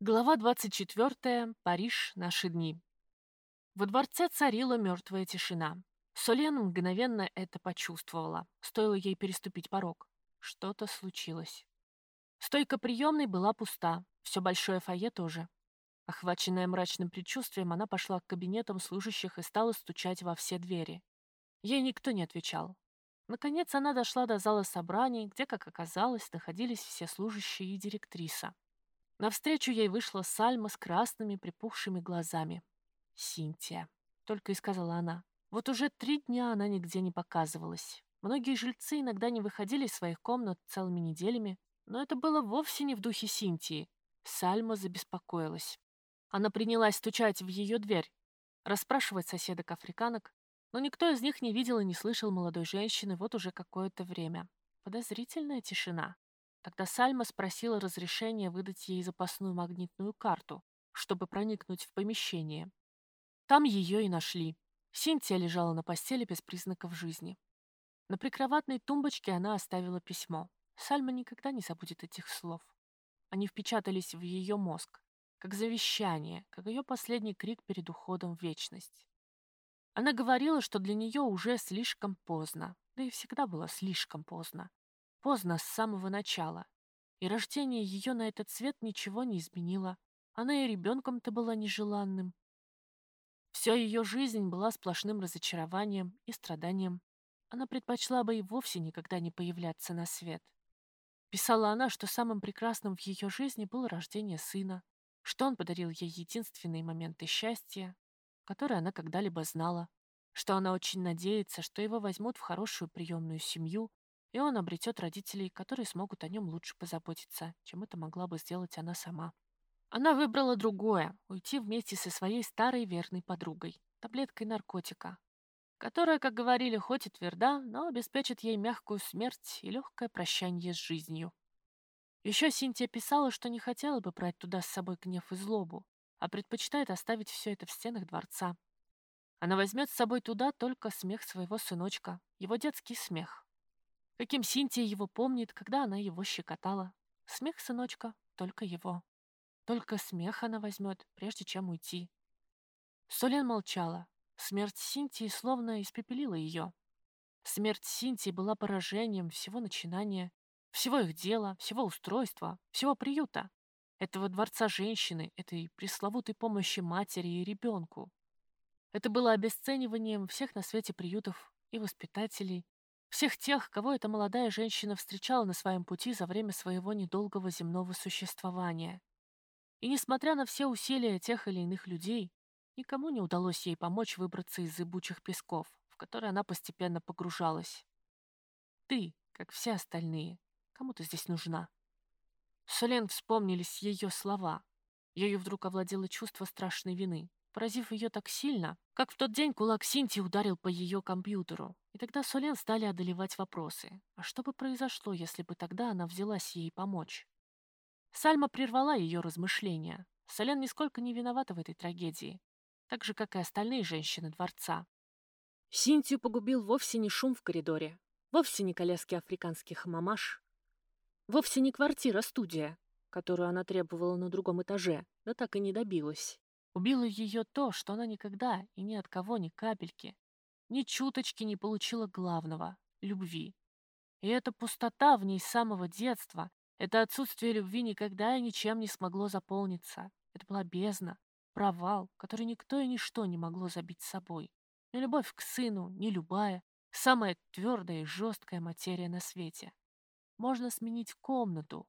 Глава 24. Париж. Наши дни. Во дворце царила мертвая тишина. Солен мгновенно это почувствовала. Стоило ей переступить порог. Что-то случилось. Стойка приемной была пуста. Все большое фойе тоже. Охваченная мрачным предчувствием, она пошла к кабинетам служащих и стала стучать во все двери. Ей никто не отвечал. Наконец она дошла до зала собраний, где, как оказалось, находились все служащие и директриса. Навстречу ей вышла Сальма с красными припухшими глазами. «Синтия», — только и сказала она. Вот уже три дня она нигде не показывалась. Многие жильцы иногда не выходили из своих комнат целыми неделями, но это было вовсе не в духе Синтии. Сальма забеспокоилась. Она принялась стучать в ее дверь, расспрашивать соседок-африканок, но никто из них не видел и не слышал молодой женщины вот уже какое-то время. Подозрительная тишина. Тогда Сальма спросила разрешения выдать ей запасную магнитную карту, чтобы проникнуть в помещение. Там ее и нашли. Синтия лежала на постели без признаков жизни. На прикроватной тумбочке она оставила письмо. Сальма никогда не забудет этих слов. Они впечатались в ее мозг, как завещание, как ее последний крик перед уходом в вечность. Она говорила, что для нее уже слишком поздно, да и всегда было слишком поздно. Поздно с самого начала. И рождение ее на этот свет ничего не изменило. Она и ребенком-то была нежеланным. Вся ее жизнь была сплошным разочарованием и страданием. Она предпочла бы и вовсе никогда не появляться на свет. Писала она, что самым прекрасным в ее жизни было рождение сына, что он подарил ей единственные моменты счастья, которые она когда-либо знала, что она очень надеется, что его возьмут в хорошую приемную семью, и он обретет родителей, которые смогут о нем лучше позаботиться, чем это могла бы сделать она сама. Она выбрала другое — уйти вместе со своей старой верной подругой, таблеткой наркотика, которая, как говорили, хоть и тверда, но обеспечит ей мягкую смерть и легкое прощание с жизнью. Еще Синтия писала, что не хотела бы брать туда с собой гнев и злобу, а предпочитает оставить все это в стенах дворца. Она возьмет с собой туда только смех своего сыночка, его детский смех, Каким Синтия его помнит, когда она его щекотала. Смех сыночка, только его. Только смех она возьмет, прежде чем уйти. Солен молчала. Смерть Синтии словно испепелила ее. Смерть Синтии была поражением всего начинания, всего их дела, всего устройства, всего приюта, этого дворца женщины, этой пресловутой помощи матери и ребенку. Это было обесцениванием всех на свете приютов и воспитателей, всех тех, кого эта молодая женщина встречала на своем пути за время своего недолгого земного существования. И несмотря на все усилия тех или иных людей, никому не удалось ей помочь выбраться из зыбучих песков, в которые она постепенно погружалась. Ты, как все остальные, кому ты здесь нужна. Солен вспомнились ее слова. Ею вдруг овладело чувство страшной вины поразив ее так сильно, как в тот день кулак Синти ударил по ее компьютеру. И тогда Солен стали одолевать вопросы. А что бы произошло, если бы тогда она взялась ей помочь? Сальма прервала ее размышления. Солен нисколько не виновата в этой трагедии, так же, как и остальные женщины дворца. Синтию погубил вовсе не шум в коридоре, вовсе не коляски африканских мамаш, вовсе не квартира-студия, которую она требовала на другом этаже, но так и не добилась. Убило ее то, что она никогда и ни от кого ни капельки, ни чуточки не получила главного — любви. И эта пустота в ней с самого детства, это отсутствие любви никогда и ничем не смогло заполниться. Это была бездна, провал, который никто и ничто не могло забить собой. Ни любовь к сыну, ни любая, самая твердая и жесткая материя на свете. Можно сменить комнату,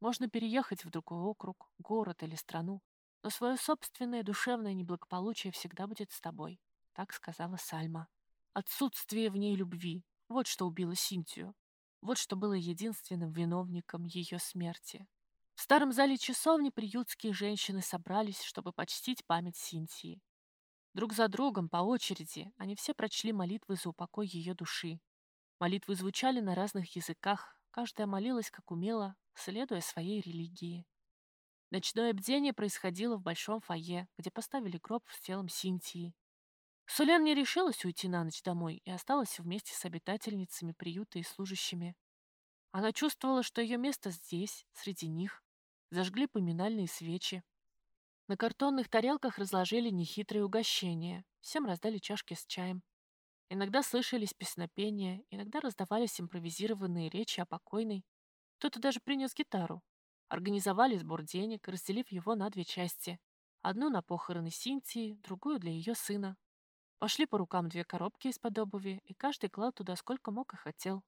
можно переехать в другой округ, город или страну, но свое собственное душевное неблагополучие всегда будет с тобой», — так сказала Сальма. Отсутствие в ней любви — вот что убило Синтию. Вот что было единственным виновником ее смерти. В старом зале часовни приютские женщины собрались, чтобы почтить память Синтии. Друг за другом, по очереди, они все прочли молитвы за упокой ее души. Молитвы звучали на разных языках, каждая молилась, как умела, следуя своей религии. Ночное бдение происходило в большом фойе, где поставили гроб с телом Синтии. Сулен не решилась уйти на ночь домой и осталась вместе с обитательницами приюта и служащими. Она чувствовала, что ее место здесь, среди них, зажгли поминальные свечи. На картонных тарелках разложили нехитрые угощения, всем раздали чашки с чаем. Иногда слышались песнопения, иногда раздавались импровизированные речи о покойной. Кто-то даже принес гитару. Организовали сбор денег, разделив его на две части. Одну на похороны Синтии, другую для ее сына. Пошли по рукам две коробки из-под обуви, и каждый клал туда сколько мог и хотел.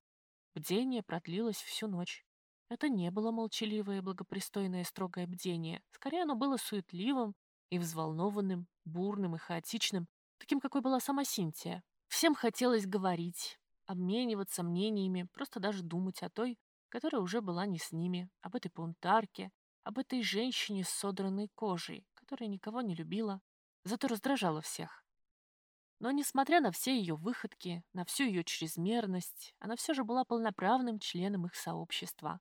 Бдение продлилось всю ночь. Это не было молчаливое, благопристойное, строгое бдение. Скорее, оно было суетливым и взволнованным, бурным и хаотичным, таким, какой была сама Синтия. Всем хотелось говорить, обмениваться мнениями, просто даже думать о той, которая уже была не с ними, об этой пунтарке, об этой женщине с содранной кожей, которая никого не любила, зато раздражала всех. Но, несмотря на все ее выходки, на всю ее чрезмерность, она все же была полноправным членом их сообщества,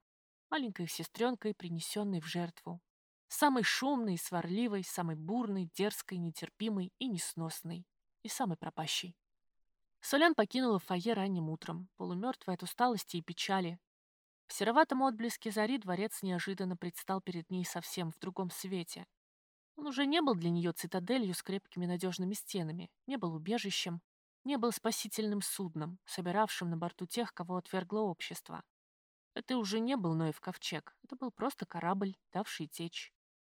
маленькой сестренкой, принесенной в жертву. Самой шумной, сварливой, самой бурной, дерзкой, нетерпимой и несносной. И самой пропащей. Солян покинула фойе ранним утром, полумертвая от усталости и печали. В сероватом отблеске зари дворец неожиданно предстал перед ней совсем в другом свете. Он уже не был для нее цитаделью с крепкими надежными стенами, не был убежищем, не был спасительным судном, собиравшим на борту тех, кого отвергло общество. Это уже не был Ноев ковчег, это был просто корабль, давший течь.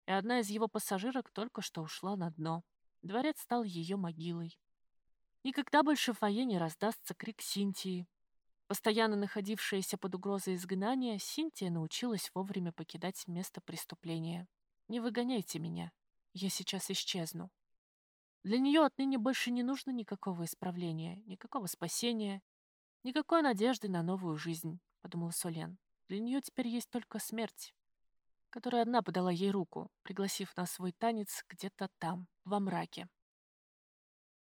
И одна из его пассажирок только что ушла на дно. Дворец стал ее могилой. Никогда больше в фойе не раздастся крик Синтии. Постоянно находившаяся под угрозой изгнания, Синтия научилась вовремя покидать место преступления. «Не выгоняйте меня. Я сейчас исчезну». Для нее отныне больше не нужно никакого исправления, никакого спасения, никакой надежды на новую жизнь подумала Солен. Для нее теперь есть только смерть, которая одна подала ей руку, пригласив на свой танец где-то там, во мраке.